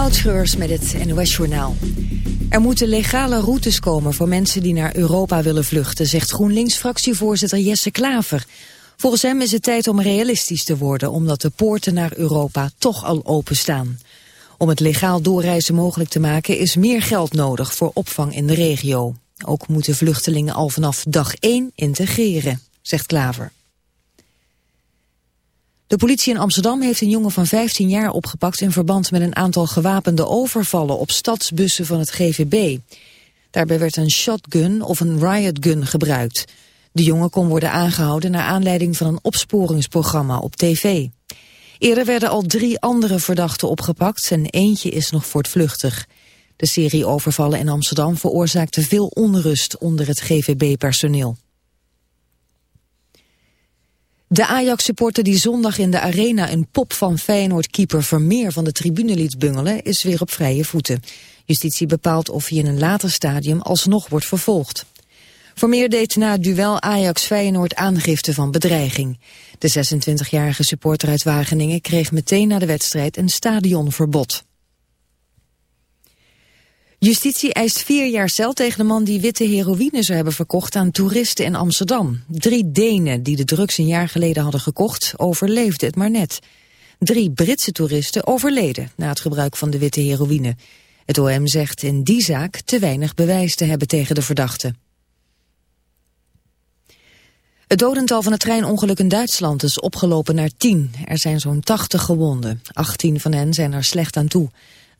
Moutschreurs met het NOS Journaal. Er moeten legale routes komen voor mensen die naar Europa willen vluchten, zegt GroenLinks-fractievoorzitter Jesse Klaver. Volgens hem is het tijd om realistisch te worden, omdat de poorten naar Europa toch al openstaan. Om het legaal doorreizen mogelijk te maken is meer geld nodig voor opvang in de regio. Ook moeten vluchtelingen al vanaf dag 1 integreren, zegt Klaver. De politie in Amsterdam heeft een jongen van 15 jaar opgepakt... in verband met een aantal gewapende overvallen op stadsbussen van het GVB. Daarbij werd een shotgun of een riotgun gebruikt. De jongen kon worden aangehouden naar aanleiding van een opsporingsprogramma op tv. Eerder werden al drie andere verdachten opgepakt en eentje is nog voortvluchtig. De serie overvallen in Amsterdam veroorzaakte veel onrust onder het GVB-personeel. De Ajax-supporter die zondag in de arena een pop van Feyenoord-keeper Vermeer van de tribune liet bungelen, is weer op vrije voeten. Justitie bepaalt of hij in een later stadium alsnog wordt vervolgd. Vermeer deed na het duel Ajax-Feyenoord aangifte van bedreiging. De 26-jarige supporter uit Wageningen kreeg meteen na de wedstrijd een stadionverbod. Justitie eist vier jaar cel tegen de man die witte heroïne zou hebben verkocht aan toeristen in Amsterdam. Drie Denen die de drugs een jaar geleden hadden gekocht, overleefden het maar net. Drie Britse toeristen overleden na het gebruik van de witte heroïne. Het OM zegt in die zaak te weinig bewijs te hebben tegen de verdachte. Het dodental van het treinongeluk in Duitsland is opgelopen naar 10. Er zijn zo'n 80 gewonden. 18 van hen zijn er slecht aan toe.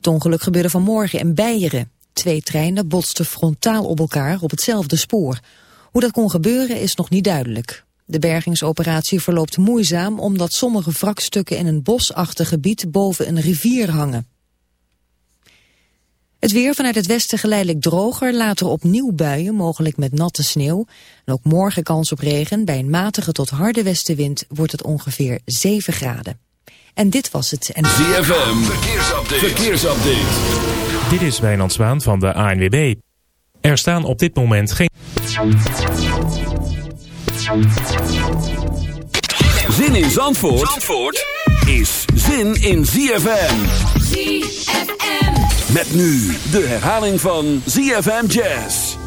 Het ongeluk gebeurde vanmorgen in Beieren. Twee treinen botsten frontaal op elkaar op hetzelfde spoor. Hoe dat kon gebeuren is nog niet duidelijk. De bergingsoperatie verloopt moeizaam omdat sommige wrakstukken in een bosachtig gebied boven een rivier hangen. Het weer vanuit het westen geleidelijk droger, later opnieuw buien, mogelijk met natte sneeuw. En ook morgen kans op regen. Bij een matige tot harde westenwind wordt het ongeveer 7 graden. En dit was het. En... ZFM, verkeersupdate. verkeersupdate. Dit is Wijnand Zwaan van de ANWB. Er staan op dit moment geen... Zin in Zandvoort, Zandvoort is zin in ZFM. ZFM. Met nu de herhaling van ZFM Jazz.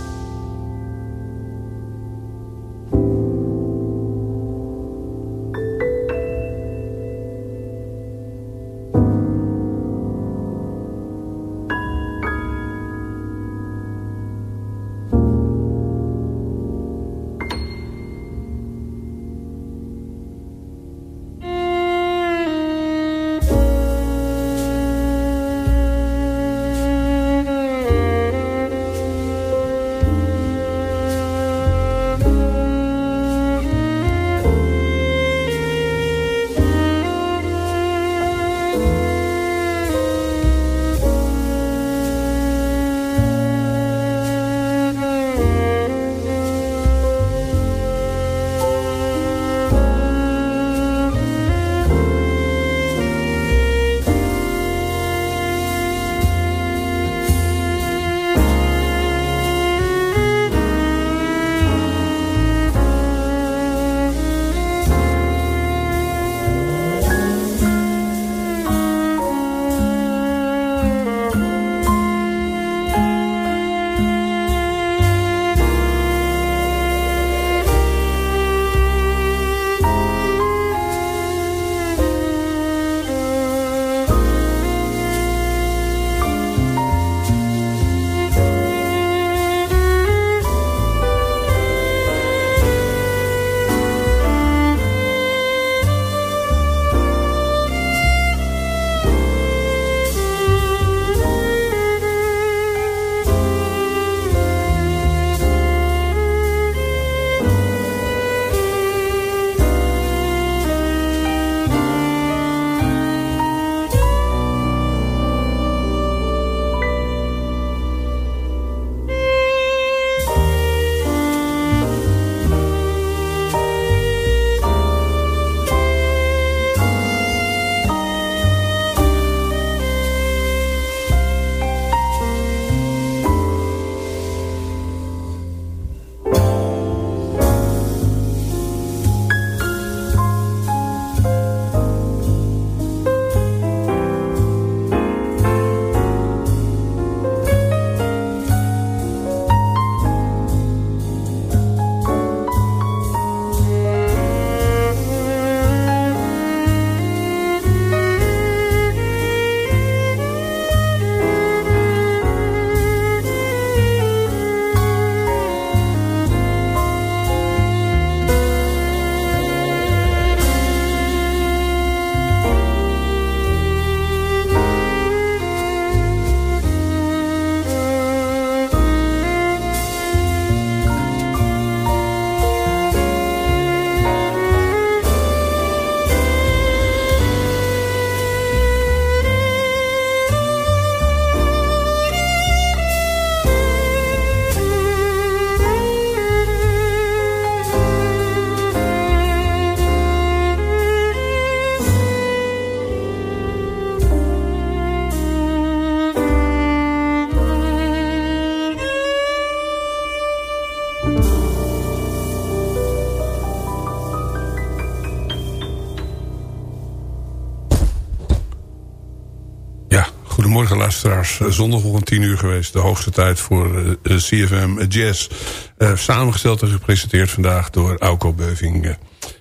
Luisteraars. Eh, zondag om tien uur geweest. De hoogste tijd voor uh, eh, CFM Jazz. Uh, samengesteld en gepresenteerd vandaag door Auko Beuving.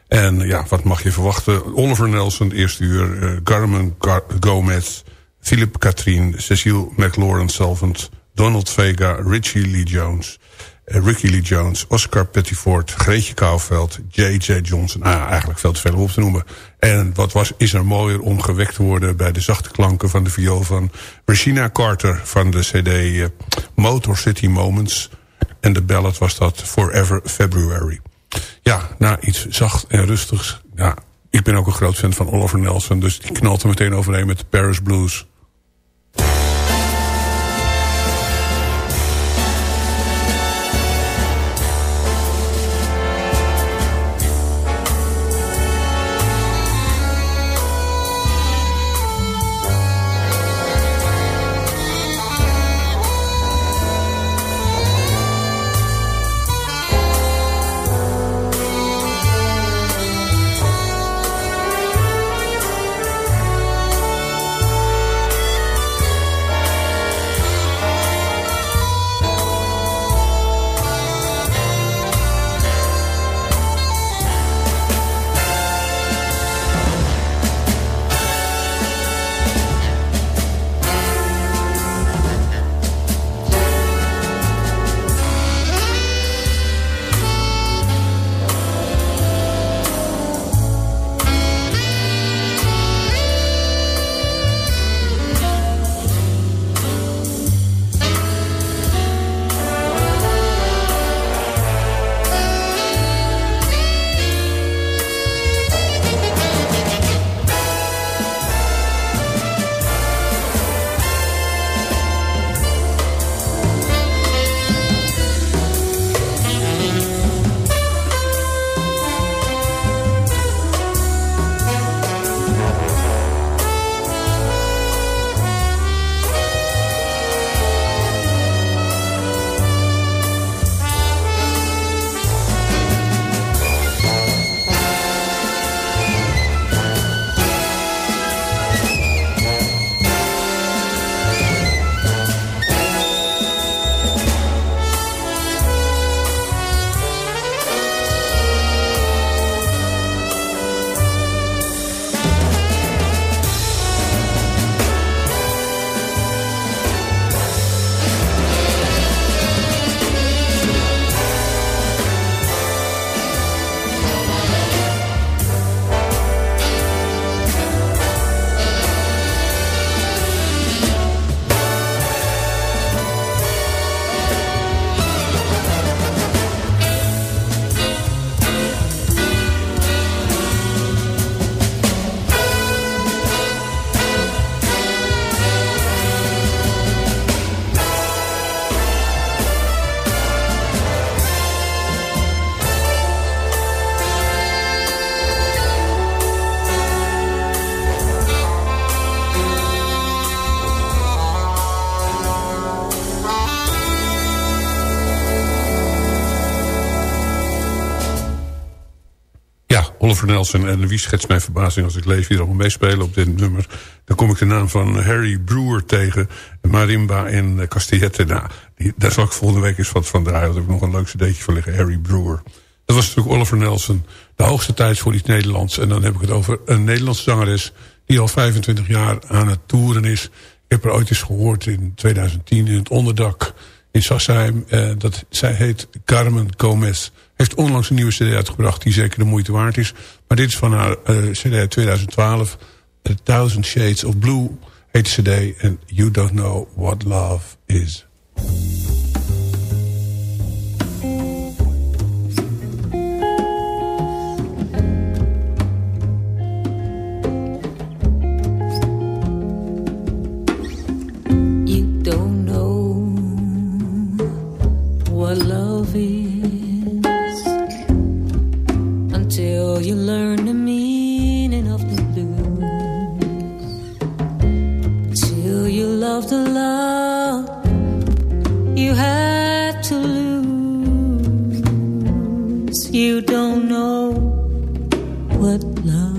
en ja, wat mag je verwachten? Oliver Nelson, eerste uur. Carmen Gar Gomez. Philip Katrien. Cecile McLaurin Salvant. Donald Vega. Richie Lee Jones. Ricky Lee Jones, Oscar Pettiford, Greetje Kouwveld, J.J. Johnson. Ah, eigenlijk veel te veel op te noemen. En wat was, is er mooier om gewekt te worden... bij de zachte klanken van de viool van Regina Carter... van de cd uh, Motor City Moments. En de ballad was dat Forever February. Ja, nou, iets zacht en rustigs. Ja, ik ben ook een groot fan van Oliver Nelson... dus die knalt er meteen overheen met de Paris Blues... Nelson. En wie schetst mijn verbazing als ik lees wie er allemaal meespelen op dit nummer. Dan kom ik de naam van Harry Brewer tegen. Marimba en Castillette. Nou, daar zal ik volgende week eens wat van draaien. Daar heb ik nog een leuk cd'tje van liggen. Harry Brewer. Dat was natuurlijk Oliver Nelson. De hoogste tijd voor iets Nederlands. En dan heb ik het over een Nederlandse zangeres... die al 25 jaar aan het toeren is. Ik heb er ooit eens gehoord in 2010 in het onderdak in Sassheim. Uh, dat, zij heet Carmen Gomez heeft onlangs een nieuwe cd uitgebracht die zeker de moeite waard is. Maar dit is van haar uh, cd 2012. A Thousand Shades of Blue heet de cd. En You Don't Know What Love Is. you learn the meaning of the blues. Till you love the love you had to lose. You don't know what love.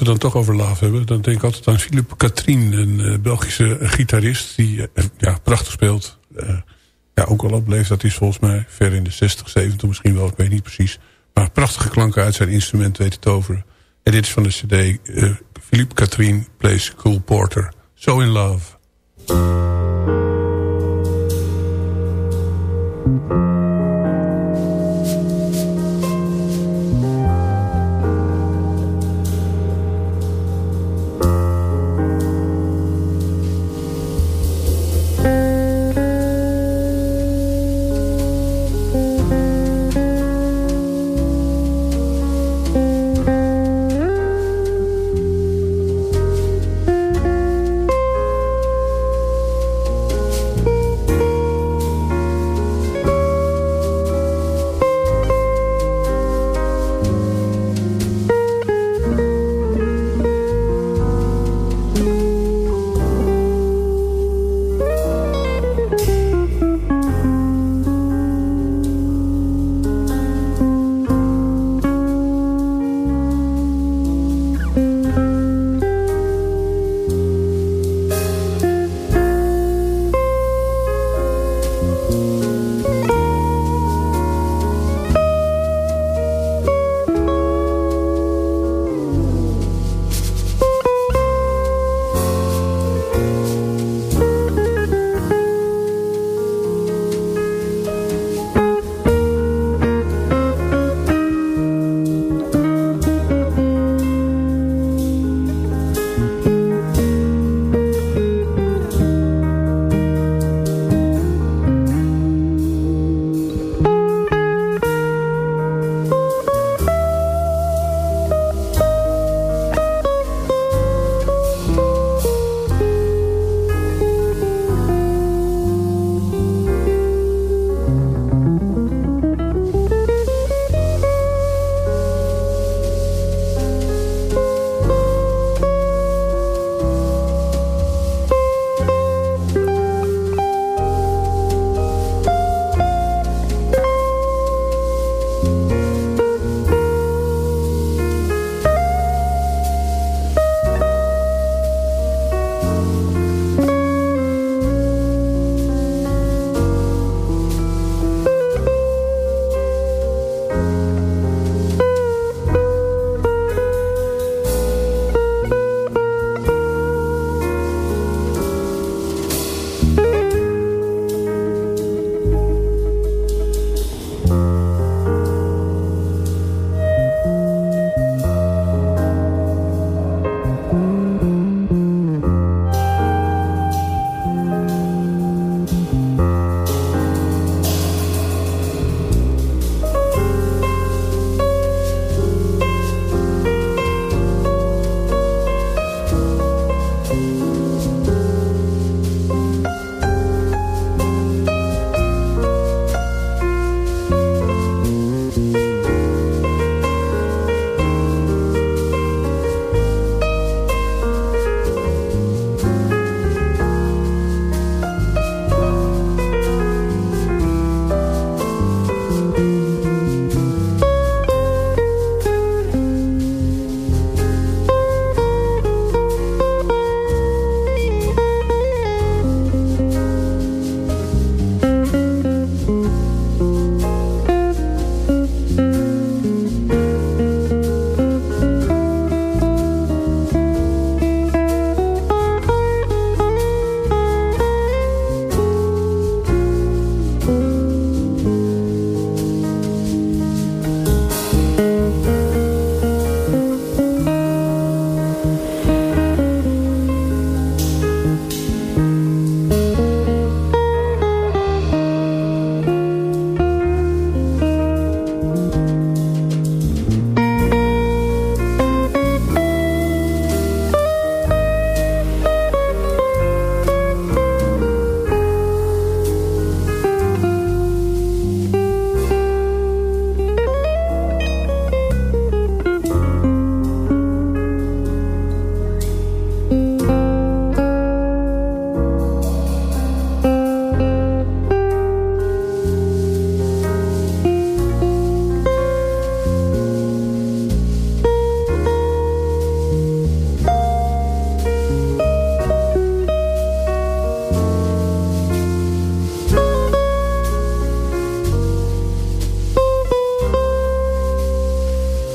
We dan toch over love hebben... dan denk ik altijd aan Philippe Katrien... een eh, Belgische gitarist die eh, ja, prachtig speelt. Eh, ja, ook al op leeftijd is volgens mij ver in de 60, 70 misschien wel. Ik weet niet precies. Maar prachtige klanken uit zijn instrument weet te toveren. En dit is van de cd eh, Philippe Katrien plays Cool Porter. So in Love.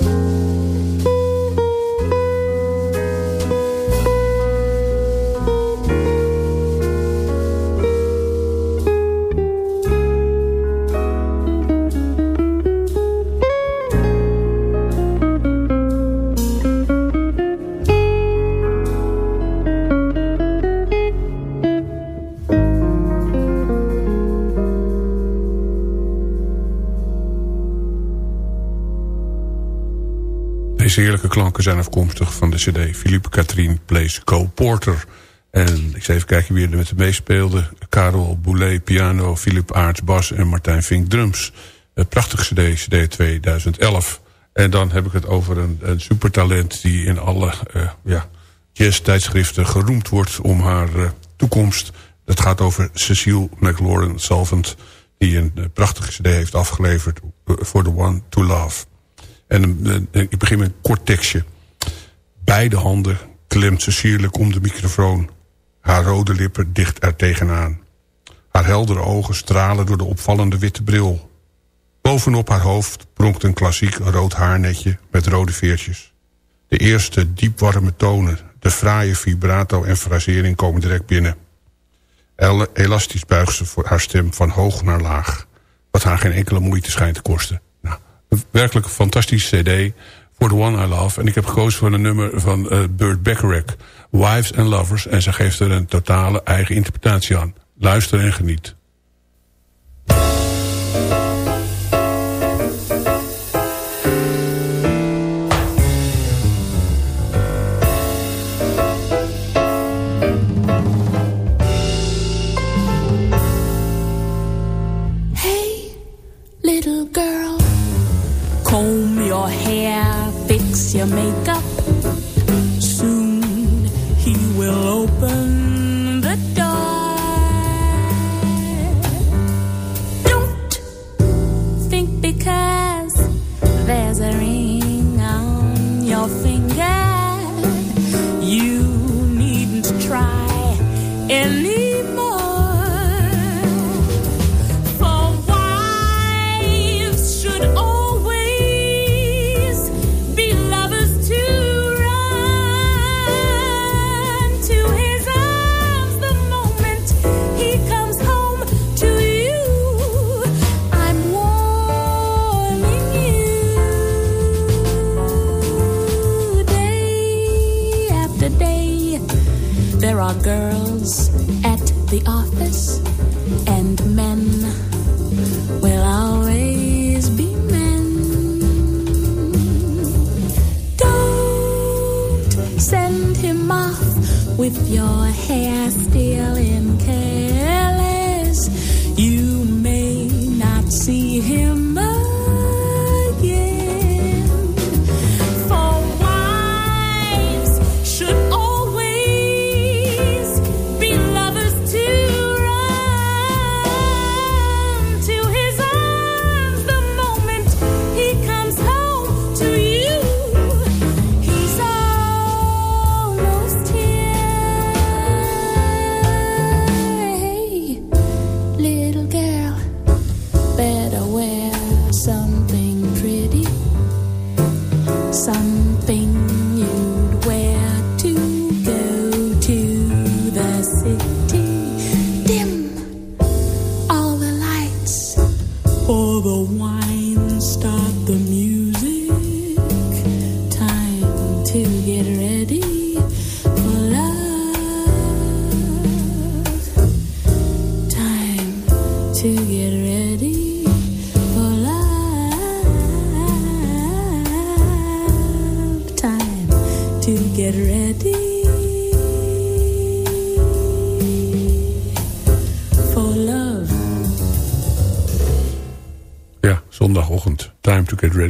Bye. Deze heerlijke klanken zijn afkomstig van de cd Philippe Catherine Plays Cole Porter. En ik zal even kijken wie er met de meespeelde. Karel Boulet piano, Philip Aarts bas en Martijn Vink drums. Een prachtige cd, cd 2011. En dan heb ik het over een, een supertalent die in alle uh, ja, jazz-tijdschriften geroemd wordt om haar uh, toekomst. Dat gaat over Cecile McLaurin Salvant, die een uh, prachtige cd heeft afgeleverd voor The One to Love. En uh, ik begin met een kort tekstje. Beide handen klemt ze sierlijk om de microfoon. Haar rode lippen dicht er tegenaan. Haar heldere ogen stralen door de opvallende witte bril. Bovenop haar hoofd pronkt een klassiek rood haarnetje met rode veertjes. De eerste diepwarme tonen, de fraaie vibrato en frasering komen direct binnen. El elastisch buigt ze voor haar stem van hoog naar laag. Wat haar geen enkele moeite schijnt te kosten. Werkelijk fantastische cd voor The One I Love. En ik heb gekozen voor een nummer van uh, Burt Bacharach. Wives and Lovers. En ze geeft er een totale eigen interpretatie aan. Luister en geniet. Your makeup.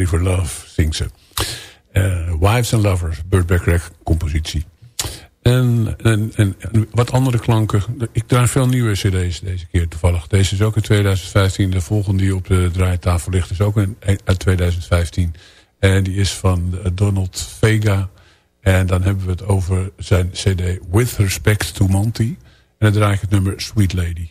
For love, zingt ze. Uh, Wives and Lovers, Burt compositie. En, en, en, wat andere klanken. Ik draai veel nieuwe cd's deze keer toevallig. Deze is ook in 2015. De volgende die op de draaitafel ligt is ook in, uit 2015. En die is van Donald Vega. En dan hebben we het over zijn cd With Respect to Monty. En dan draai ik het nummer Sweet Lady.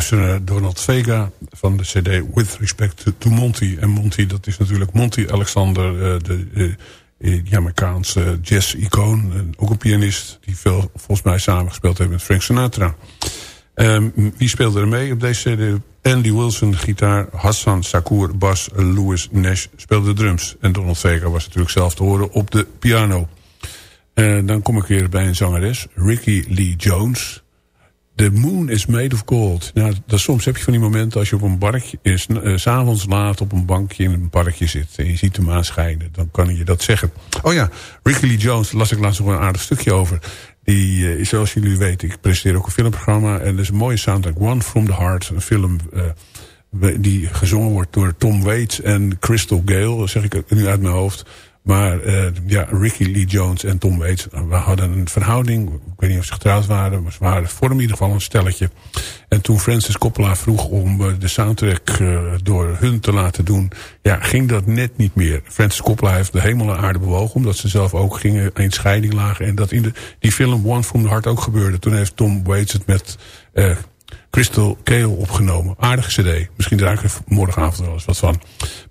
Luisteren Donald Vega van de cd With Respect to Monty. En Monty, dat is natuurlijk Monty Alexander, uh, de, de, de Jamaicaanse jazz-icoon. Ook een pianist die veel volgens mij samengespeeld heeft met Frank Sinatra. Um, wie speelde er mee op deze cd? Andy Wilson, gitaar. Hassan Sakour, bas. Louis Nash speelde drums. En Donald Vega was natuurlijk zelf te horen op de piano. Uh, dan kom ik weer bij een zangeres. Ricky Lee Jones. The moon is made of gold. Nou, dat, soms heb je van die momenten als je op een barkje, is, uh, s'avonds laat op een bankje in een parkje zit en je ziet de maan schijnen. Dan kan je dat zeggen. Oh ja, Ricky Lee Jones, las ik laatst nog een aardig stukje over. Die, uh, zoals jullie weten, ik presenteer ook een filmprogramma. En er is een mooie soundtrack, One from the Heart. Een film die gezongen wordt door Tom Waits en Crystal Gale. zeg ik nu uit mijn hoofd. Maar uh, ja, Ricky Lee Jones en Tom Waits, we hadden een verhouding. Ik weet niet of ze getrouwd waren, maar ze waren voor in ieder geval een stelletje. En toen Francis Coppola vroeg om uh, de soundtrack door hun te laten doen... ja, ging dat net niet meer. Francis Coppola heeft de hemel en aarde bewogen... omdat ze zelf ook gingen in scheiding lagen. En dat in de, die film One from the Heart ook gebeurde. Toen heeft Tom Waits het met Crystal Kale opgenomen. Aardige cd. Misschien draai ik er morgenavond wel eens wat van.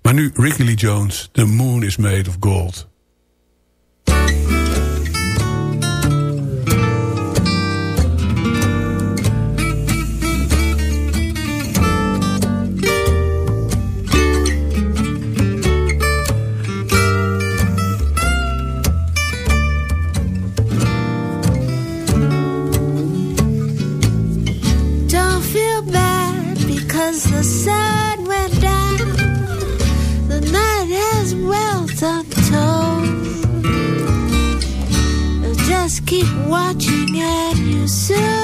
Maar nu Ricky Lee Jones. The Moon is Made of Gold. keep watching at you soon.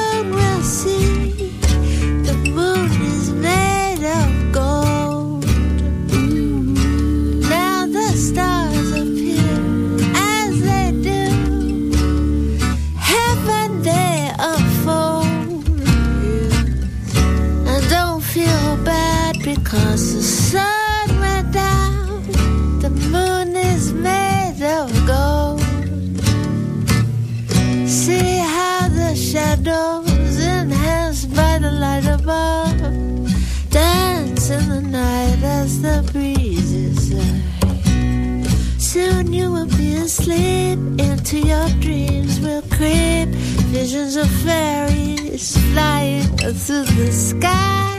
To your dreams will creep visions of fairies flying through the sky.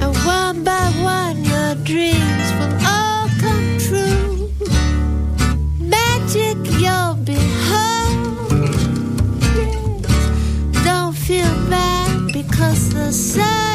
And one by one, your dreams will all come true. Magic, you'll be home. Don't feel bad because the sun.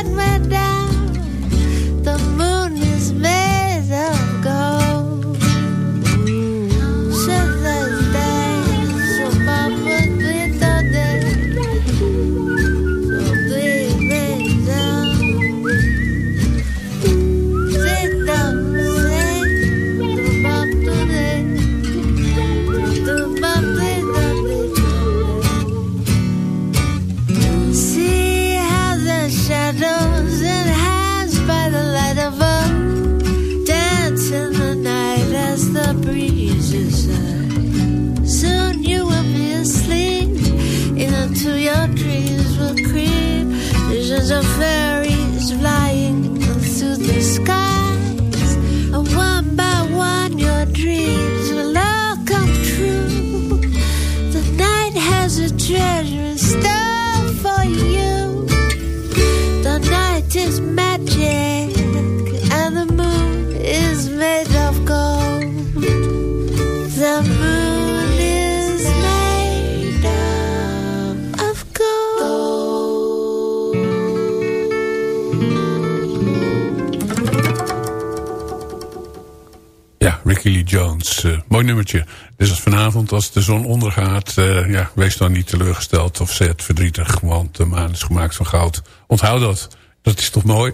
Nummertje. Dus als vanavond, als de zon ondergaat... Uh, ja, wees dan niet teleurgesteld of zet verdrietig. Want de maan is gemaakt van goud. Onthoud dat. Dat is toch mooi?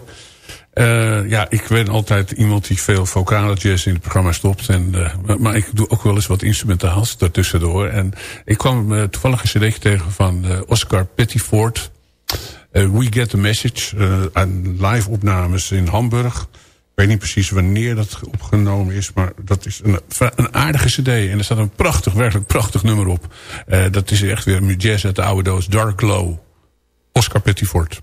Uh, ja, ik ben altijd iemand die veel vocale in het programma stopt. En, uh, maar ik doe ook wel eens wat instrumentaals daartussendoor. En ik kwam uh, toevallig een cd'tje tegen van Oscar Pettiford. We Get the Message. aan live opnames in Hamburg. Ik weet niet precies wanneer dat opgenomen is, maar dat is een, een aardige cd. En er staat een prachtig, werkelijk prachtig nummer op. Uh, dat is echt weer jazz uit de oude doos. Dark Glow. Oscar Pettiford.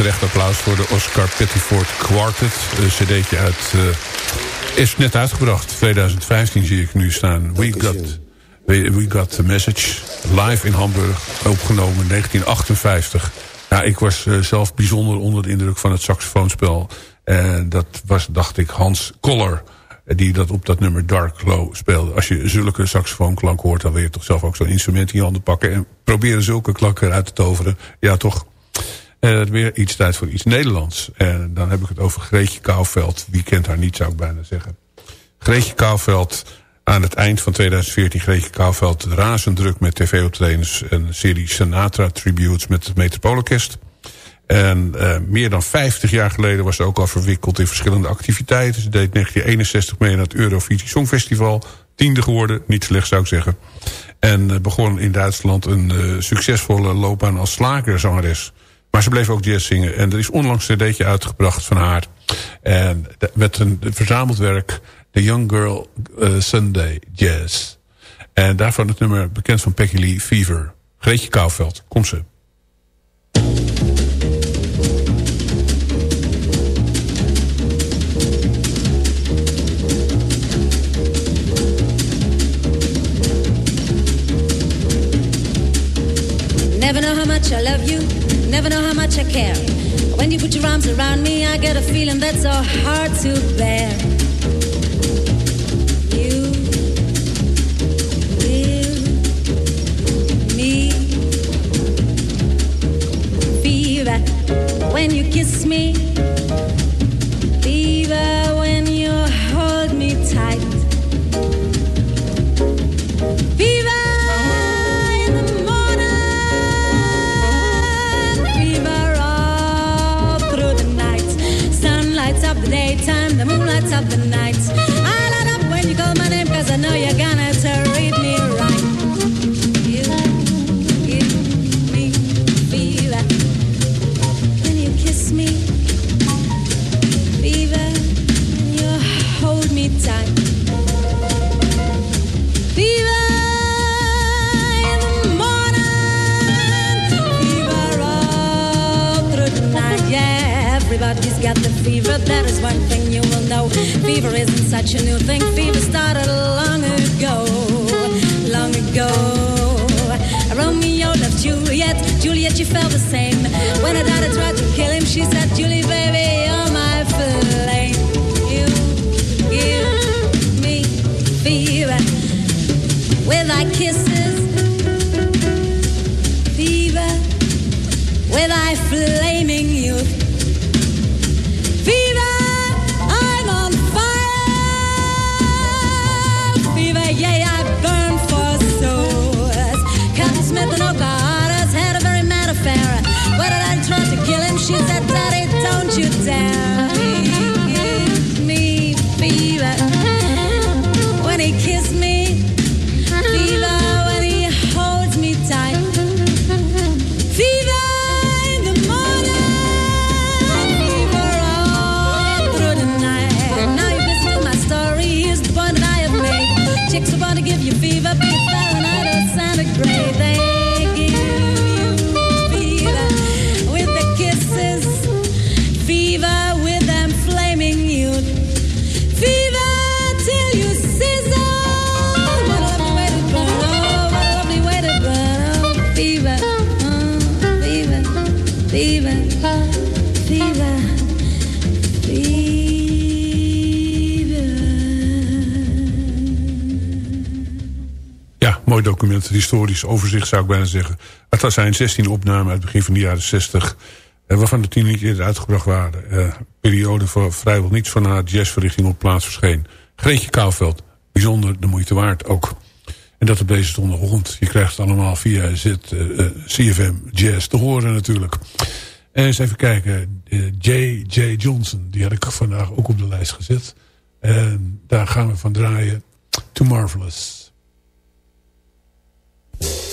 Terecht applaus voor de Oscar Pettiford Quartet. Een cd'tje uit... Uh, is net uitgebracht. 2015 zie ik nu staan. We got, we, we got the message. Live in Hamburg. Opgenomen 1958. Ja, ik was uh, zelf bijzonder onder de indruk van het saxofoonspel. En dat was, dacht ik, Hans Koller die dat op dat nummer Dark Low speelde. Als je zulke saxofoonklank hoort... dan wil je toch zelf ook zo'n instrument in je handen pakken... en proberen zulke klanken eruit te toveren. Ja, toch uh, weer iets tijd voor iets Nederlands. En dan heb ik het over Greetje Kouwveld. Wie kent haar niet, zou ik bijna zeggen. Greetje Kouwveld, aan het eind van 2014... Greetje Kouwveld razend druk met tv-optredens... een serie Sinatra Tributes met het Metropoolorkest... En uh, meer dan 50 jaar geleden was ze ook al verwikkeld in verschillende activiteiten. Ze deed 1961 mee aan het Eurovisie Songfestival. Tiende geworden, niet slecht zou ik zeggen. En uh, begon in Duitsland een uh, succesvolle loopbaan als slagerzangeres. Maar ze bleef ook jazz zingen. En er is onlangs een cd'tje uitgebracht van haar. En met een verzameld werk... The Young Girl Sunday Jazz. En daarvan het nummer bekend van Peggy Lee Fever. Greetje Kouwveld, kom ze. Never know how much I love you, never know how much I care. When you put your arms around me, I get a feeling that's so hard to bear. You me fever when you kiss me, The daytime, the moon lights up the night. I light up when you call my name, cause I know you're gonna got the fever. That is one thing you will know. Fever isn't such a new thing. Fever started long ago, long ago. Romeo loved Juliet. Juliet, she felt the same. When her daughter tried to kill him, she said, Julie, baby, you're my flame. You give me fever with thy kisses, mooi document. Historisch overzicht zou ik bijna zeggen. Het zijn 16 opnamen uit het begin van de jaren 60. eh, Waarvan de 10 niet eerder uitgebracht waren. Eh, periode voor vrijwel niets van haar jazzverrichting op plaats verscheen. Greetje Kouwveld. Bijzonder de moeite waard ook. En dat op deze zondagochtend. Je krijgt het allemaal via Z, eh, eh, CFM Jazz te horen natuurlijk. En eens even kijken. J.J. Johnson. Die had ik vandaag ook op de lijst gezet. En daar gaan we van draaien. Too Marvelous. Yeah.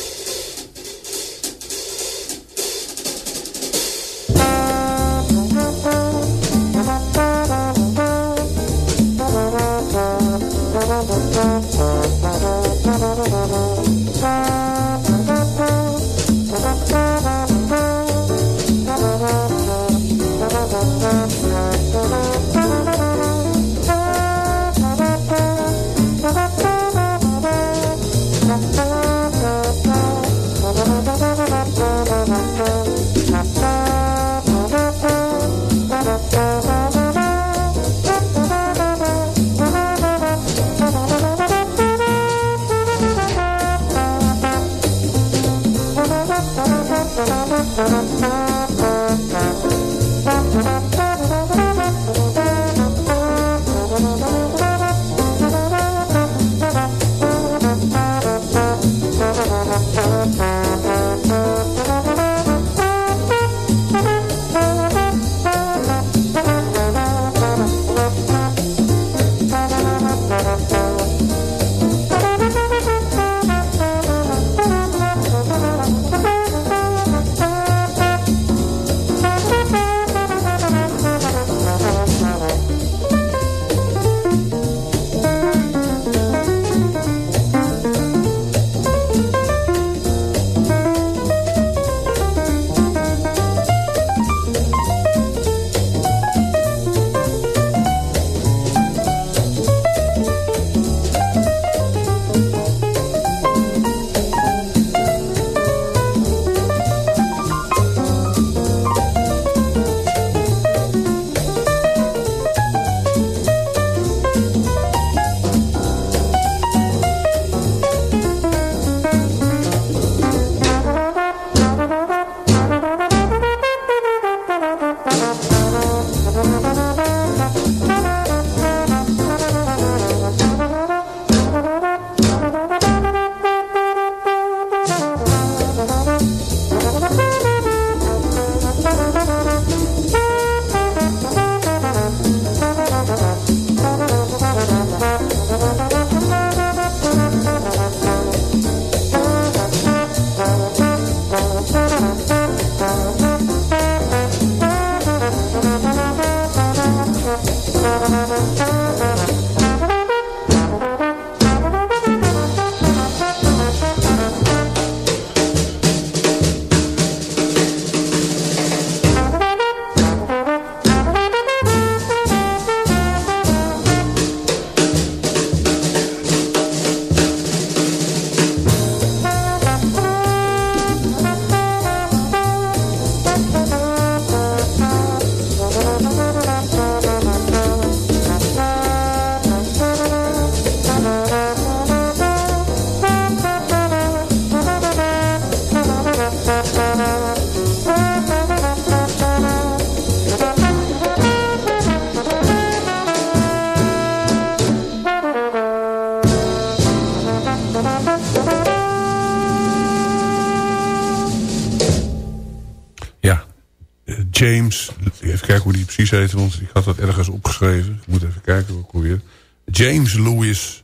Precies heet, want ik had dat ergens opgeschreven. Ik moet even kijken hoe ik alweer. James Louis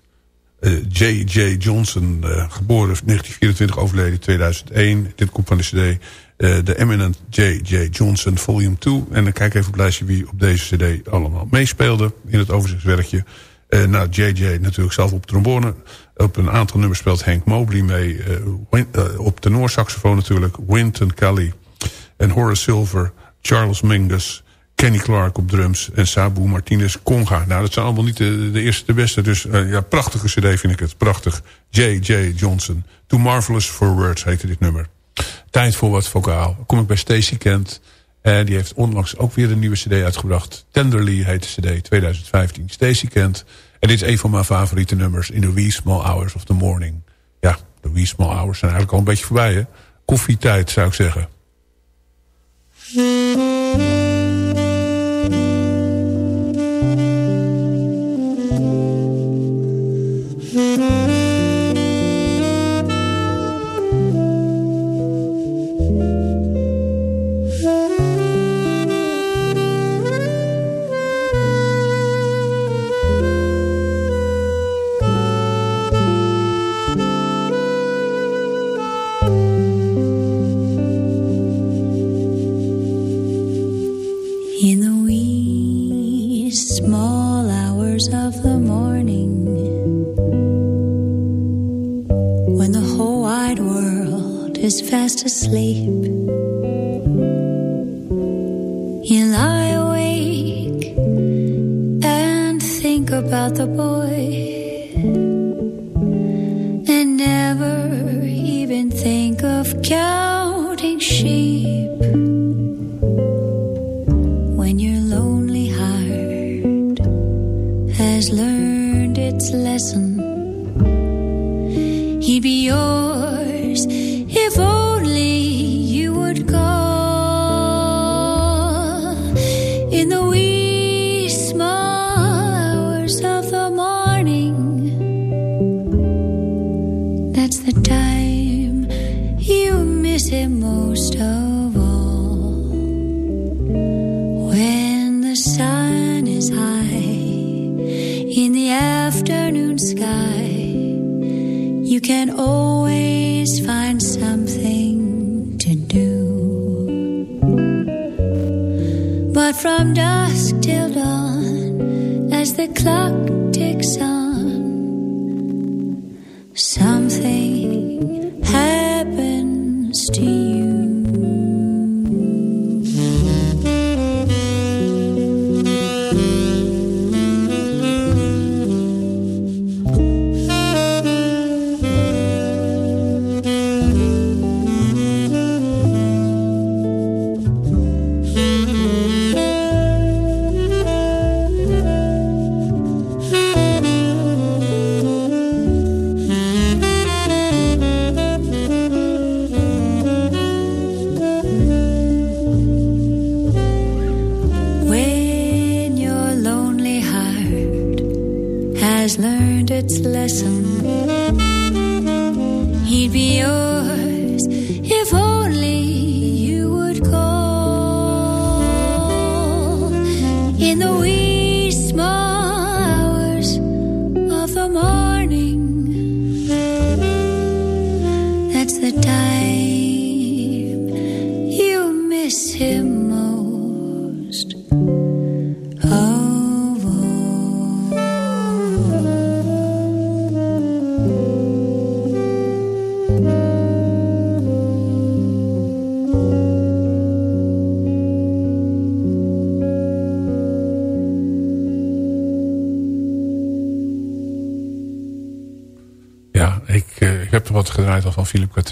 J.J. Uh, Johnson, uh, geboren 1924, overleden 2001. Dit komt van de cd uh, The Eminent J.J. Johnson Volume 2. En dan kijk even op het lijstje wie op deze cd allemaal meespeelde in het overzichtswerkje. Nou, J.J. natuurlijk zelf op trombone. Op een aantal nummers speelt Hank Mobley mee. Win, op tenorsaxofoon natuurlijk. Wynton Kelly en Horace Silver. Charles Mingus. Kenny Clark op drums. En Sabu Martinez Conga. Nou, dat zijn allemaal niet de, de eerste de beste. Dus uh, ja, prachtige cd vind ik het. Prachtig. J.J. Johnson. Too Marvelous for Words heette dit nummer. Tijd voor wat vocaal. Kom ik bij Stacey Kent. En die heeft onlangs ook weer een nieuwe cd uitgebracht. Tenderly heet de cd 2015. Stacey Kent. En dit is een van mijn favoriete nummers. In the wee small hours of the morning. Ja, de wee small hours zijn eigenlijk al een beetje voorbij. Hè? Koffietijd zou ik zeggen.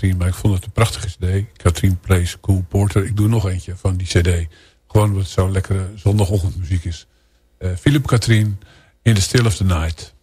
Katrien, maar ik vond het een prachtige cd. Katrien Plays Cool Porter. Ik doe nog eentje van die cd. Gewoon omdat het zo lekkere zondagochtendmuziek is. Uh, Philip Katrien, In the Still of the Night.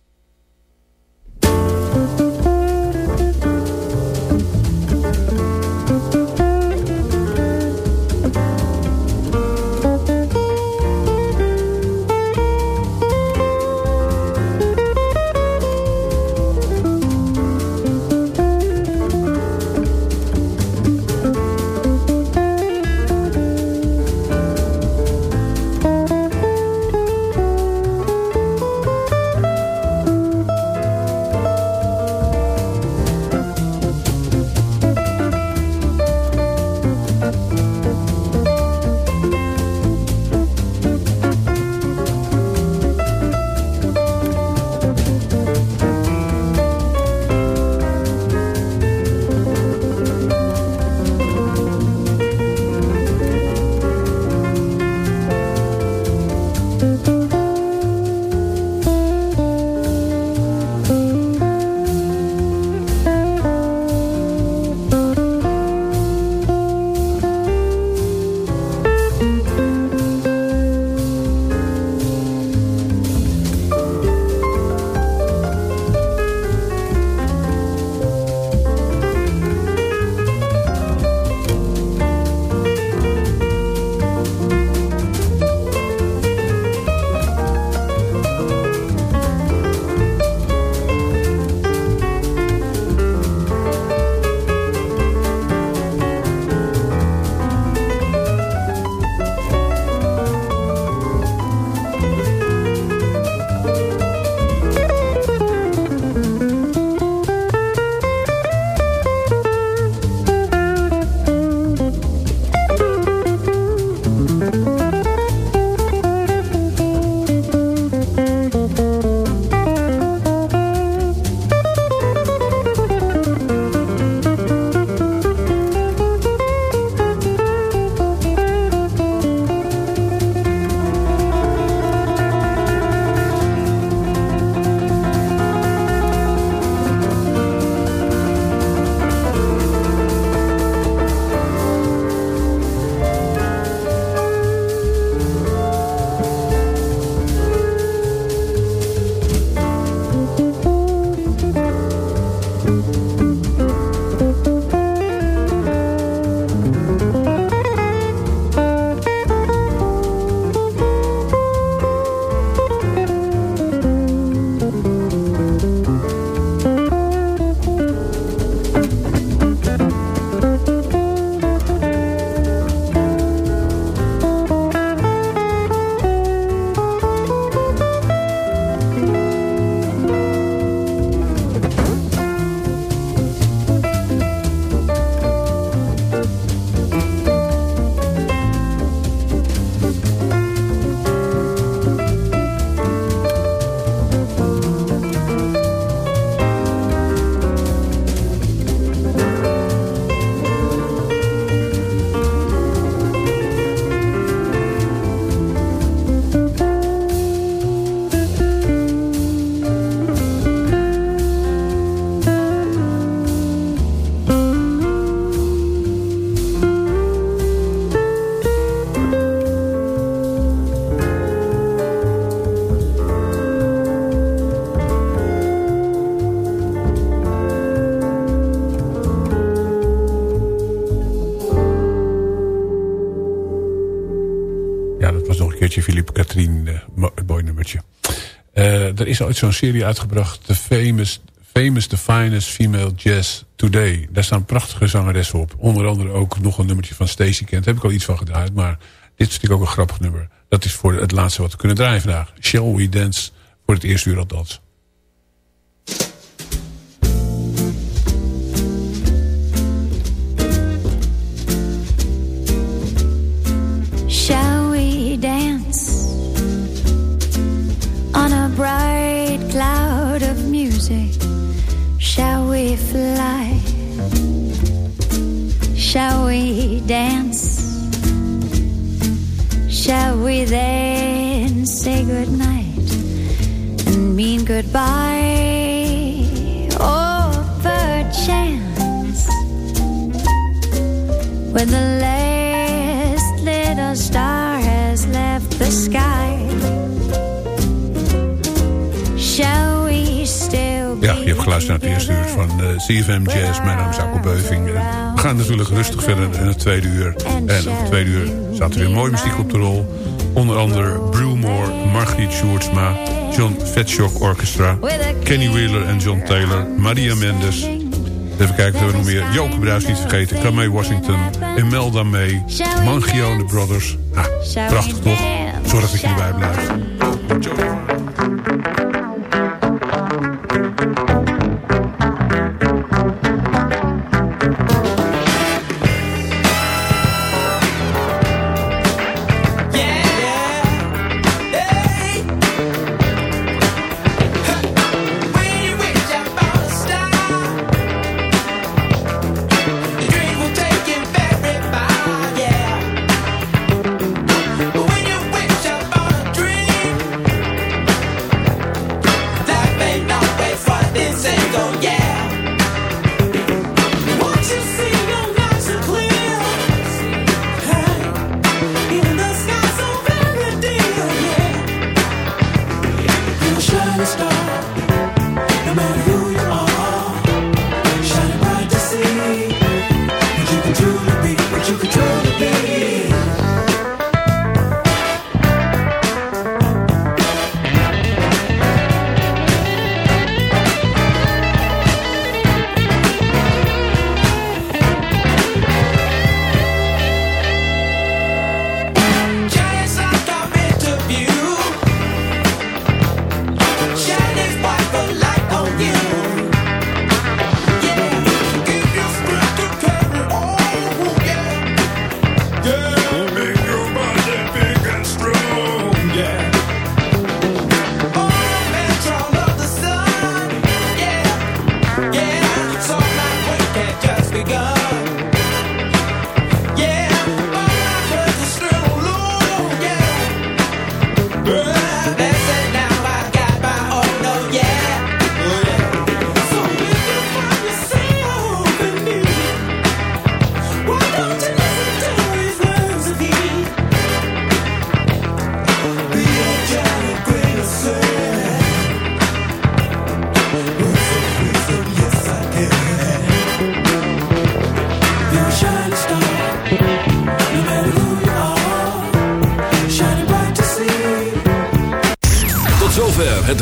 Is ooit zo'n serie uitgebracht, The Famous, Famous The Finest Female Jazz Today. Daar staan prachtige zangeressen op. Onder andere ook nog een nummertje van Stacey Kent. Daar heb ik al iets van gedraaid, maar dit is natuurlijk ook een grappig nummer. Dat is voor het laatste wat we kunnen draaien vandaag. Shall We Dance, voor het eerste uur althans. Fly? Shall we dance? Shall we then say goodnight and mean goodbye? Or perchance when the last little star has left the sky, shall geluisterd naar het eerste uur van uh, CFM Jazz. Mijn naam is Akko Beuving. We gaan natuurlijk rustig verder in het tweede uur. En op het tweede uur staat er weer mooie muziek op de rol. Onder andere Brewmore, Margriet Sjoerdsma, John Fetshock Orchestra... Kenny Wheeler en John Taylor, Maria Mendes... Even kijken, hebben we nog meer. Joke Bruis niet vergeten. Kamei Washington, Imelda May, Mangione Brothers. Ah, prachtig toch? Zorg dat je erbij